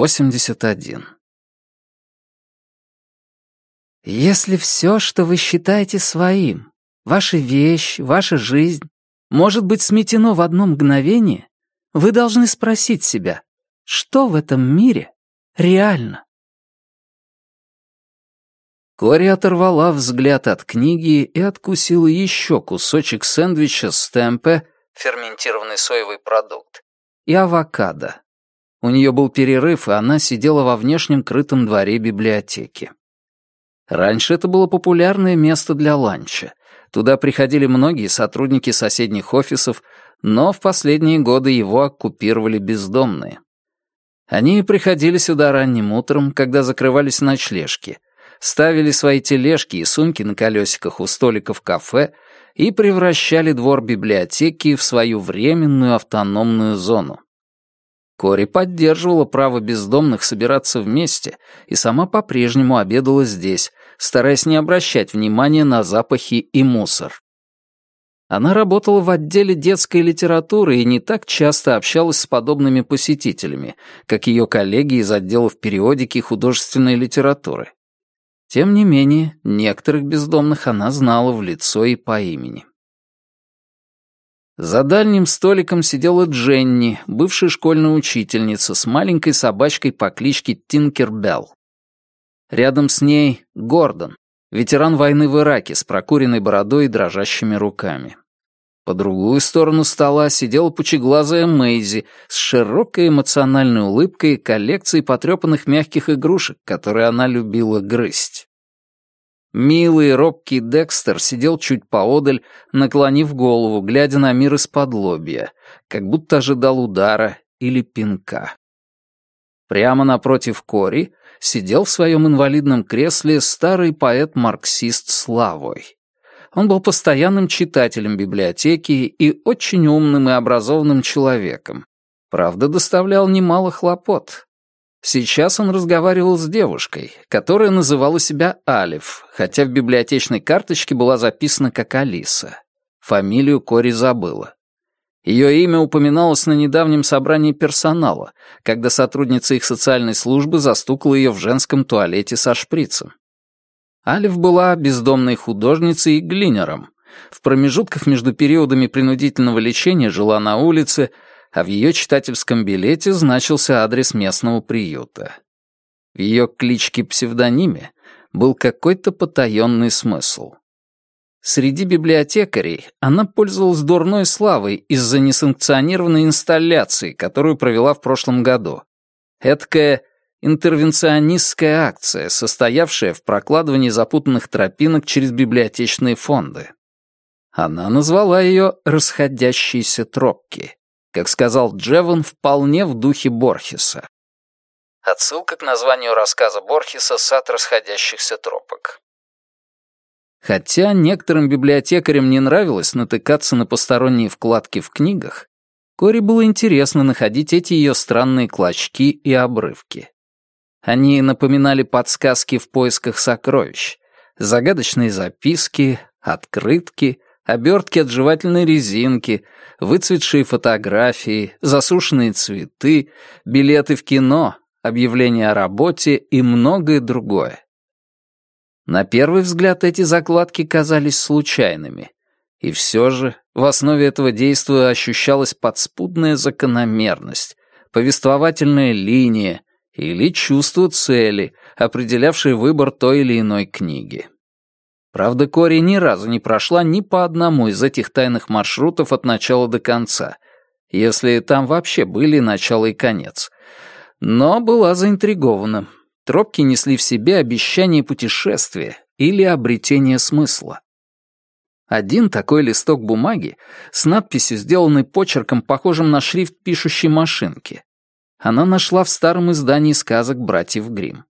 81. Если все, что вы считаете своим, ваша вещь, ваша жизнь, может быть сметено в одно мгновение, вы должны спросить себя, что в этом мире реально? Кори оторвала взгляд от книги и откусила еще кусочек сэндвича с темпе, ферментированный соевый продукт, и авокадо. У нее был перерыв, и она сидела во внешнем крытом дворе библиотеки. Раньше это было популярное место для ланча. Туда приходили многие сотрудники соседних офисов, но в последние годы его оккупировали бездомные. Они приходили сюда ранним утром, когда закрывались ночлежки — ставили свои тележки и сумки на колесиках у столиков кафе и превращали двор библиотеки в свою временную автономную зону. Кори поддерживала право бездомных собираться вместе и сама по-прежнему обедала здесь, стараясь не обращать внимания на запахи и мусор. Она работала в отделе детской литературы и не так часто общалась с подобными посетителями, как ее коллеги из отделов периодики художественной литературы. Тем не менее, некоторых бездомных она знала в лицо и по имени. За дальним столиком сидела Дженни, бывшая школьная учительница, с маленькой собачкой по кличке Тинкербелл. Рядом с ней Гордон, ветеран войны в Ираке с прокуренной бородой и дрожащими руками. По другую сторону стола сидела пучеглазая Мэйзи с широкой эмоциональной улыбкой и коллекцией потрепанных мягких игрушек, которые она любила грызть. Милый робкий Декстер сидел чуть поодаль, наклонив голову, глядя на мир из-под лобья, как будто ожидал удара или пинка. Прямо напротив Кори сидел в своем инвалидном кресле старый поэт-марксист Славой. Он был постоянным читателем библиотеки и очень умным и образованным человеком. Правда, доставлял немало хлопот. Сейчас он разговаривал с девушкой, которая называла себя Алиф, хотя в библиотечной карточке была записана как Алиса. Фамилию Кори забыла. Ее имя упоминалось на недавнем собрании персонала, когда сотрудница их социальной службы застукала ее в женском туалете со шприцем. Алиф была бездомной художницей и глинером. В промежутках между периодами принудительного лечения жила на улице, а в ее читательском билете значился адрес местного приюта. В ее кличке-псевдониме был какой-то потаенный смысл. Среди библиотекарей она пользовалась дурной славой из-за несанкционированной инсталляции, которую провела в прошлом году. Эдакая интервенционистская акция, состоявшая в прокладывании запутанных тропинок через библиотечные фонды. Она назвала ее «расходящиеся тропки», как сказал Джевон, вполне в духе Борхеса. Отсылка к названию рассказа Борхеса «Сад расходящихся тропок». Хотя некоторым библиотекарям не нравилось натыкаться на посторонние вкладки в книгах, Кори было интересно находить эти ее странные клочки и обрывки. Они напоминали подсказки в поисках сокровищ, загадочные записки, открытки, обертки от жевательной резинки, выцветшие фотографии, засушенные цветы, билеты в кино, объявления о работе и многое другое. На первый взгляд эти закладки казались случайными. И все же в основе этого действия ощущалась подспудная закономерность, повествовательная линия, или чувство цели, определявшее выбор той или иной книги. Правда, Кори ни разу не прошла ни по одному из этих тайных маршрутов от начала до конца, если там вообще были начало и конец. Но была заинтригована. Тропки несли в себе обещание путешествия или обретение смысла. Один такой листок бумаги с надписью, сделанной почерком, похожим на шрифт пишущей машинки, она нашла в старом издании сказок братьев Гримм.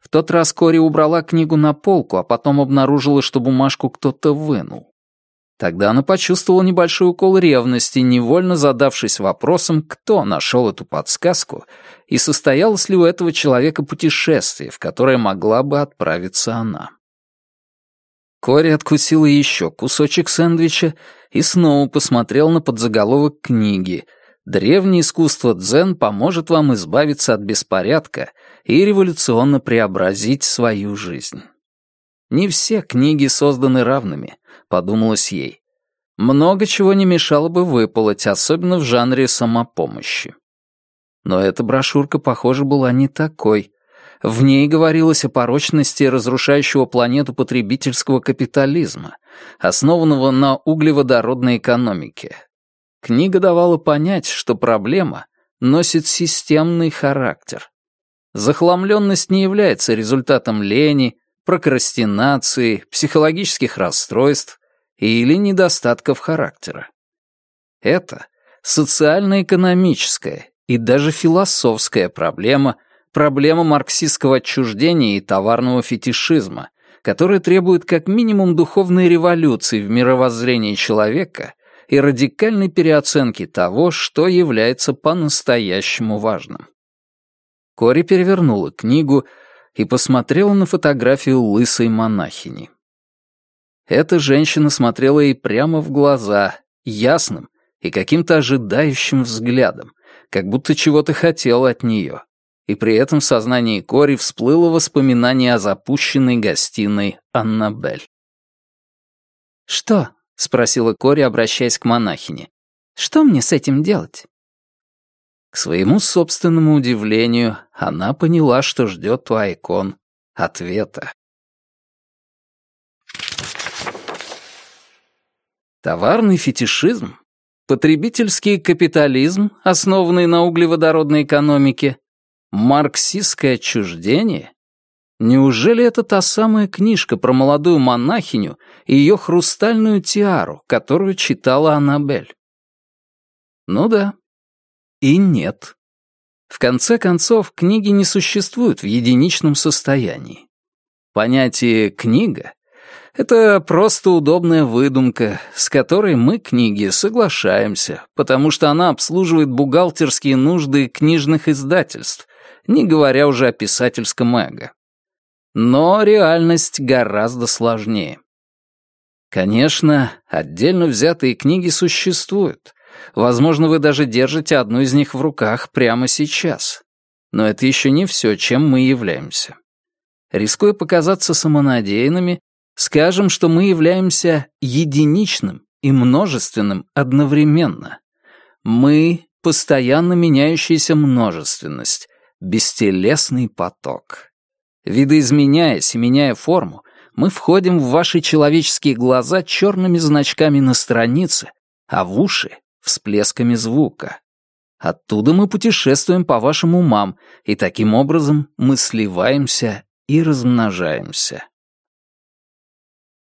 В тот раз Кори убрала книгу на полку, а потом обнаружила, что бумажку кто-то вынул. Тогда она почувствовала небольшой укол ревности, невольно задавшись вопросом, кто нашел эту подсказку и состоялось ли у этого человека путешествие, в которое могла бы отправиться она. Кори откусила еще кусочек сэндвича и снова посмотрел на подзаголовок книги — Древнее искусство дзен поможет вам избавиться от беспорядка и революционно преобразить свою жизнь. Не все книги созданы равными, подумалось ей. Много чего не мешало бы выполоть, особенно в жанре самопомощи. Но эта брошюрка, похоже, была не такой. В ней говорилось о порочности разрушающего планету потребительского капитализма, основанного на углеводородной экономике. Книга давала понять, что проблема носит системный характер. Захламленность не является результатом лени, прокрастинации, психологических расстройств или недостатков характера. Это социально-экономическая и даже философская проблема, проблема марксистского отчуждения и товарного фетишизма, которая требует как минимум духовной революции в мировоззрении человека и радикальной переоценки того, что является по-настоящему важным. Кори перевернула книгу и посмотрела на фотографию лысой монахини. Эта женщина смотрела ей прямо в глаза, ясным и каким-то ожидающим взглядом, как будто чего-то хотела от нее. И при этом в сознании Кори всплыло воспоминание о запущенной гостиной Аннабель. «Что?» — спросила Кори, обращаясь к монахине. «Что мне с этим делать?» Своему собственному удивлению, она поняла, что ждет у Айкон ответа. Товарный фетишизм Потребительский капитализм, основанный на углеводородной экономике? Марксистское отчуждение? Неужели это та самая книжка про молодую монахиню и ее хрустальную тиару, которую читала Аннабель? Ну да. И нет. В конце концов, книги не существуют в единичном состоянии. Понятие «книга» Это просто удобная выдумка, с которой мы, книги, соглашаемся, потому что она обслуживает бухгалтерские нужды книжных издательств, не говоря уже о писательском эго. Но реальность гораздо сложнее. Конечно, отдельно взятые книги существуют. Возможно, вы даже держите одну из них в руках прямо сейчас. Но это еще не все, чем мы являемся. Рискуя показаться самонадеянными, Скажем, что мы являемся единичным и множественным одновременно. Мы — постоянно меняющаяся множественность, бестелесный поток. Видоизменяясь и меняя форму, мы входим в ваши человеческие глаза черными значками на странице, а в уши — всплесками звука. Оттуда мы путешествуем по вашим умам, и таким образом мы сливаемся и размножаемся.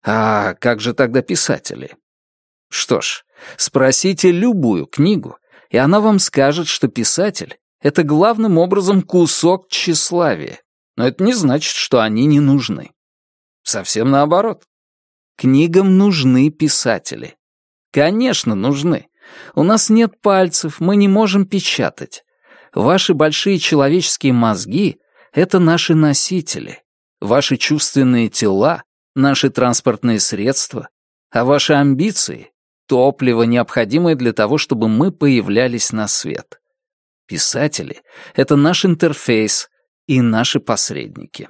А как же тогда писатели? Что ж, спросите любую книгу, и она вам скажет, что писатель — это главным образом кусок тщеславия. Но это не значит, что они не нужны. Совсем наоборот. Книгам нужны писатели. Конечно, нужны. У нас нет пальцев, мы не можем печатать. Ваши большие человеческие мозги — это наши носители. Ваши чувственные тела наши транспортные средства, а ваши амбиции — топливо, необходимое для того, чтобы мы появлялись на свет. Писатели — это наш интерфейс и наши посредники.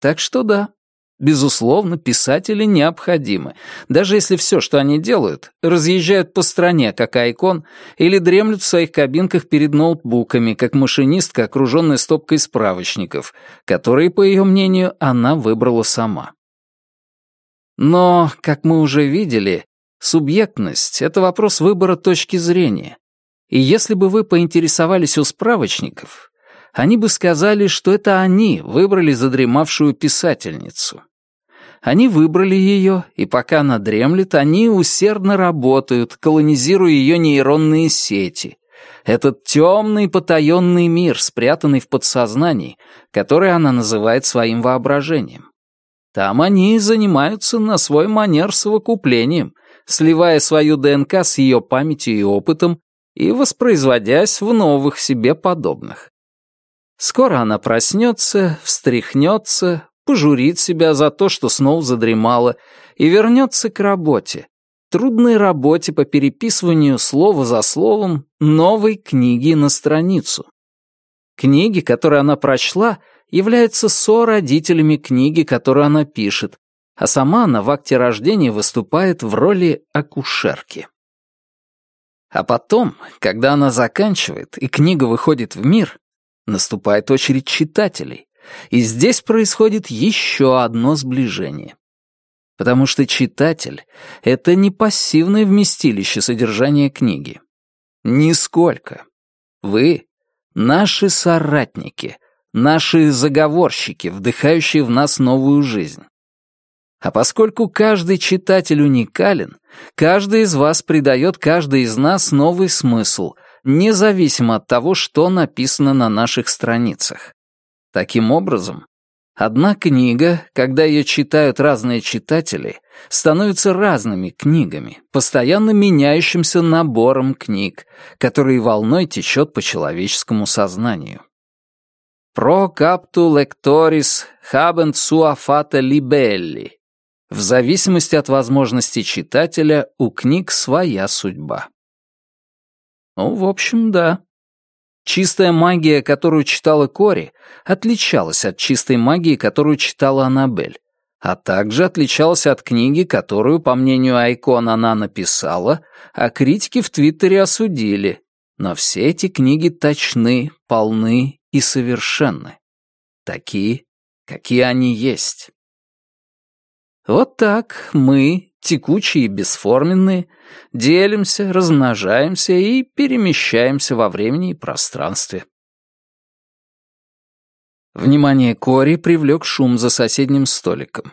Так что да, Безусловно, писатели необходимы, даже если все, что они делают, разъезжают по стране, как айкон, или дремлют в своих кабинках перед ноутбуками, как машинистка, окруженная стопкой справочников, которые, по ее мнению, она выбрала сама. Но, как мы уже видели, субъектность — это вопрос выбора точки зрения. И если бы вы поинтересовались у справочников, они бы сказали, что это они выбрали задремавшую писательницу. Они выбрали ее, и пока она дремлет, они усердно работают, колонизируя ее нейронные сети. Этот темный потаенный мир, спрятанный в подсознании, который она называет своим воображением. Там они занимаются на свой манер совокуплением, сливая свою ДНК с ее памятью и опытом и воспроизводясь в новых себе подобных. Скоро она проснется, встряхнется, пожурит себя за то, что снова задремала, и вернется к работе, трудной работе по переписыванию слова за словом новой книги на страницу. Книги, которые она прочла, являются сородителями книги, которую она пишет, а сама она в акте рождения выступает в роли акушерки. А потом, когда она заканчивает и книга выходит в мир, наступает очередь читателей, и здесь происходит еще одно сближение. Потому что читатель — это не пассивное вместилище содержания книги. Нисколько. Вы — наши соратники, наши заговорщики, вдыхающие в нас новую жизнь. А поскольку каждый читатель уникален, каждый из вас придает каждый из нас новый смысл, независимо от того, что написано на наших страницах. Таким образом, одна книга, когда ее читают разные читатели, становится разными книгами, постоянно меняющимся набором книг, который волной течет по человеческому сознанию. Pro captu lectoris habent sua fata libelli в зависимости от возможностей читателя, у книг своя судьба. Ну, в общем, да. Чистая магия, которую читала Кори, отличалась от чистой магии, которую читала Аннабель, а также отличалась от книги, которую, по мнению Айкон, она написала, а критики в Твиттере осудили. Но все эти книги точны, полны и совершенны. Такие, какие они есть. Вот так мы, текучие и бесформенные, делимся, размножаемся и перемещаемся во времени и пространстве. Внимание Кори привлек шум за соседним столиком.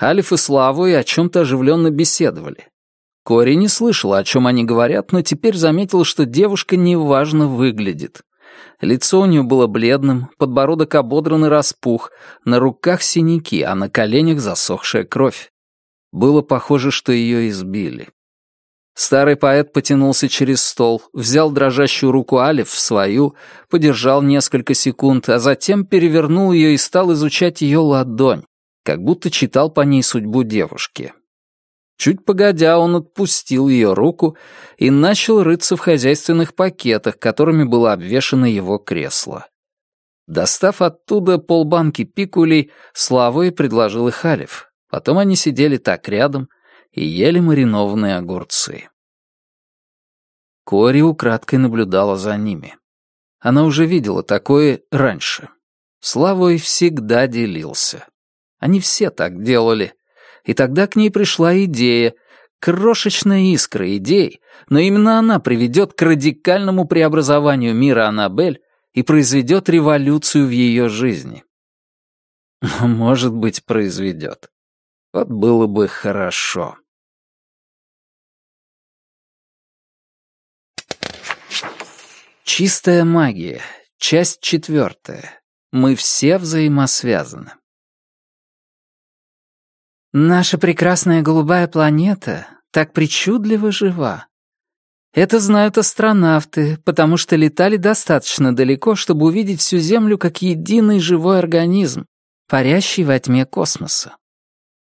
Алиф и Славу и о чем-то оживленно беседовали. Кори не слышала, о чем они говорят, но теперь заметила, что девушка неважно выглядит. Лицо у нее было бледным, подбородок ободран и распух, на руках синяки, а на коленях засохшая кровь. Было похоже, что ее избили. Старый поэт потянулся через стол, взял дрожащую руку Алиф в свою, подержал несколько секунд, а затем перевернул ее и стал изучать ее ладонь, как будто читал по ней судьбу девушки. Чуть погодя, он отпустил ее руку и начал рыться в хозяйственных пакетах, которыми было обвешано его кресло. Достав оттуда полбанки пикулей, Славой предложил их Алиф. Потом они сидели так рядом и ели маринованные огурцы. Кори украдкой наблюдала за ними. Она уже видела такое раньше. Славой всегда делился. Они все так делали, и тогда к ней пришла идея, крошечная искра идей, но именно она приведет к радикальному преобразованию мира Аннабель и произведет революцию в ее жизни. Может быть, произведет. Вот было бы хорошо. Чистая магия. Часть четвертая. Мы все взаимосвязаны. Наша прекрасная голубая планета так причудливо жива. Это знают астронавты, потому что летали достаточно далеко, чтобы увидеть всю Землю как единый живой организм, парящий во тьме космоса.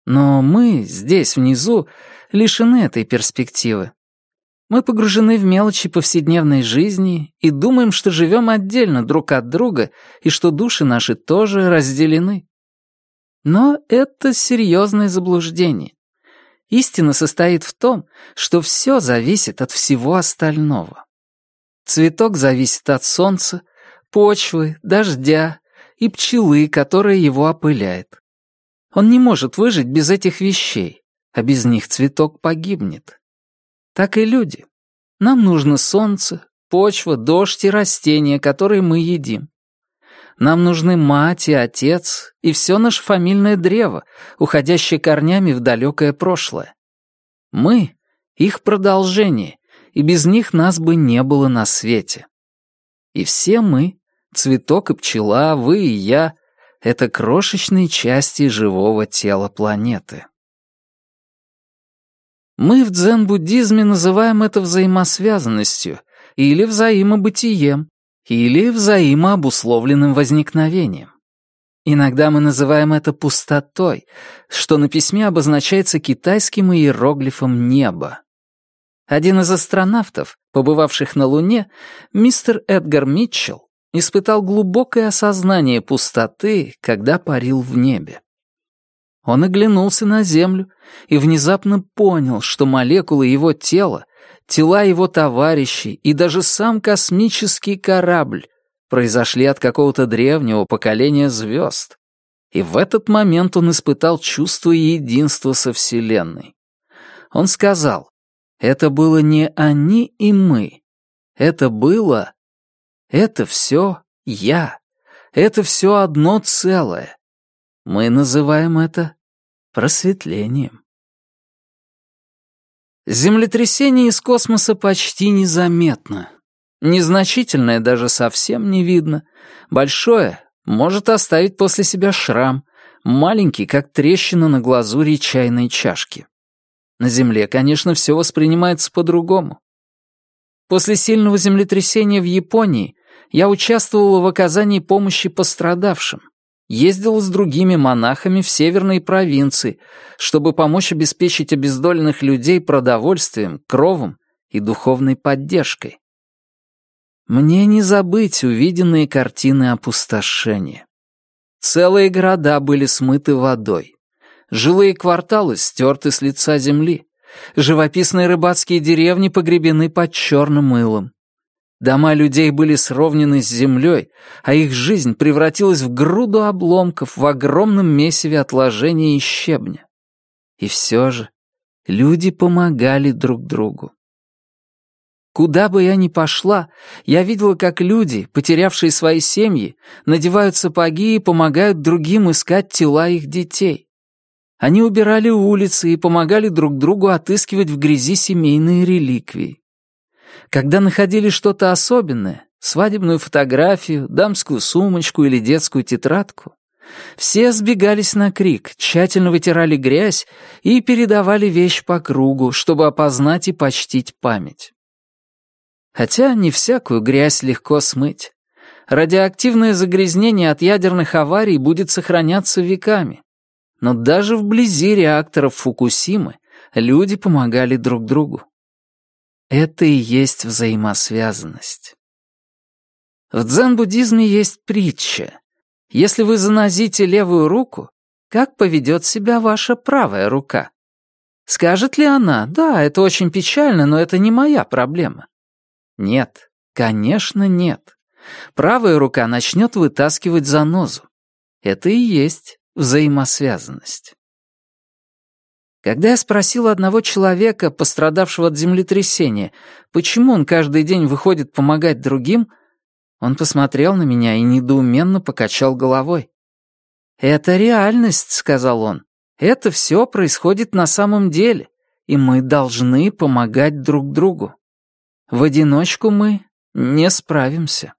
Но мы, здесь, внизу, лишены этой перспективы. Мы погружены в мелочи повседневной жизни и думаем, что живем отдельно друг от друга и что души наши тоже разделены. Но это серьезное заблуждение. Истина состоит в том, что все зависит от всего остального. Цветок зависит от солнца, почвы, дождя и пчелы, которая его опыляет. Он не может выжить без этих вещей, а без них цветок погибнет. Так и люди. Нам нужно солнце, почва, дождь и растения, которые мы едим. Нам нужны мать и отец, и все наше фамильное древо, уходящее корнями в далекое прошлое. Мы — их продолжение, и без них нас бы не было на свете. И все мы, цветок и пчела, вы и я — это крошечные части живого тела планеты. Мы в дзен-буддизме называем это взаимосвязанностью или взаимобытием, или взаимообусловленным возникновением. Иногда мы называем это пустотой, что на письме обозначается китайским иероглифом «небо». Один из астронавтов, побывавших на Луне, мистер Эдгар Митчелл, испытал глубокое осознание пустоты, когда парил в небе. Он оглянулся на Землю и внезапно понял, что молекулы его тела, тела его товарищей и даже сам космический корабль произошли от какого-то древнего поколения звезд. И в этот момент он испытал чувство единства со Вселенной. Он сказал, это было не они и мы. Это было... Это все я. Это все одно целое. Мы называем это просветлением. Землетрясение из космоса почти незаметно. Незначительное даже совсем не видно. Большое может оставить после себя шрам, маленький, как трещина на глазури чайной чашки. На Земле, конечно, все воспринимается по-другому. После сильного землетрясения в Японии я участвовала в оказании помощи пострадавшим, ездила с другими монахами в северные провинции, чтобы помочь обеспечить обездоленных людей продовольствием, кровом и духовной поддержкой. Мне не забыть увиденные картины опустошения. Целые города были смыты водой. Жилые кварталы стерты с лица земли. Живописные рыбацкие деревни погребены под черным мылом. Дома людей были сровнены с землей, а их жизнь превратилась в груду обломков в огромном месиве отложения и щебня. И все же люди помогали друг другу. Куда бы я ни пошла, я видела, как люди, потерявшие свои семьи, надевают сапоги и помогают другим искать тела их детей. Они убирали улицы и помогали друг другу отыскивать в грязи семейные реликвии. Когда находили что-то особенное, свадебную фотографию, дамскую сумочку или детскую тетрадку, все сбегались на крик, тщательно вытирали грязь и передавали вещь по кругу, чтобы опознать и почтить память. Хотя не всякую грязь легко смыть. Радиоактивное загрязнение от ядерных аварий будет сохраняться веками. Но даже вблизи реакторов Фукусимы люди помогали друг другу. Это и есть взаимосвязанность. В дзен-буддизме есть притча. Если вы занозите левую руку, как поведет себя ваша правая рука? Скажет ли она, да, это очень печально, но это не моя проблема? Нет, конечно, нет. Правая рука начнет вытаскивать занозу. Это и есть взаимосвязанность. Когда я спросил одного человека, пострадавшего от землетрясения, почему он каждый день выходит помогать другим, он посмотрел на меня и недоуменно покачал головой. «Это реальность», — сказал он. «Это все происходит на самом деле, и мы должны помогать друг другу. В одиночку мы не справимся».